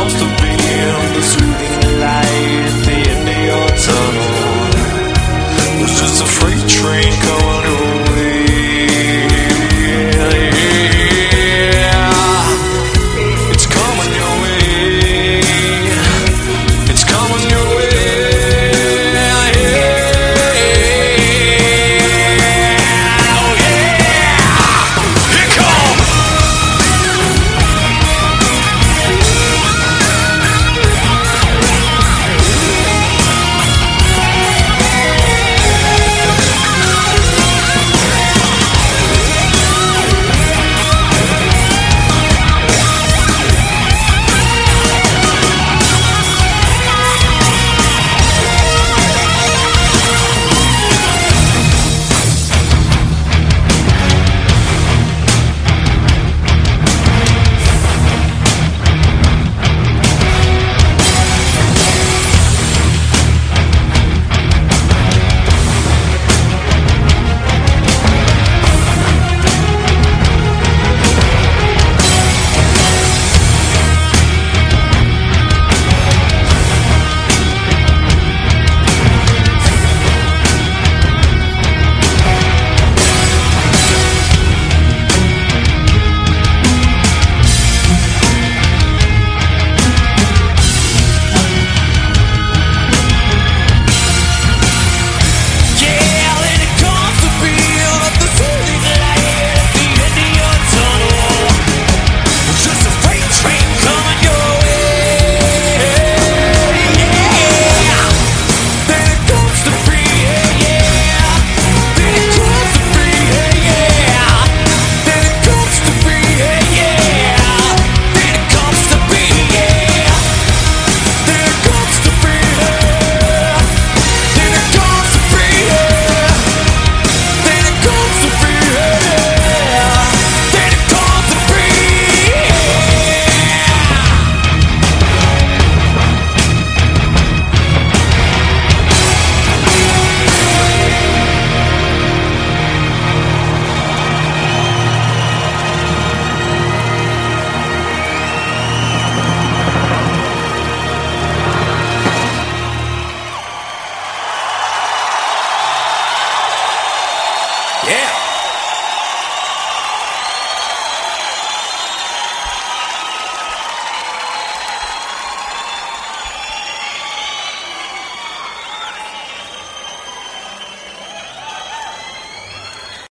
arms to build the soothing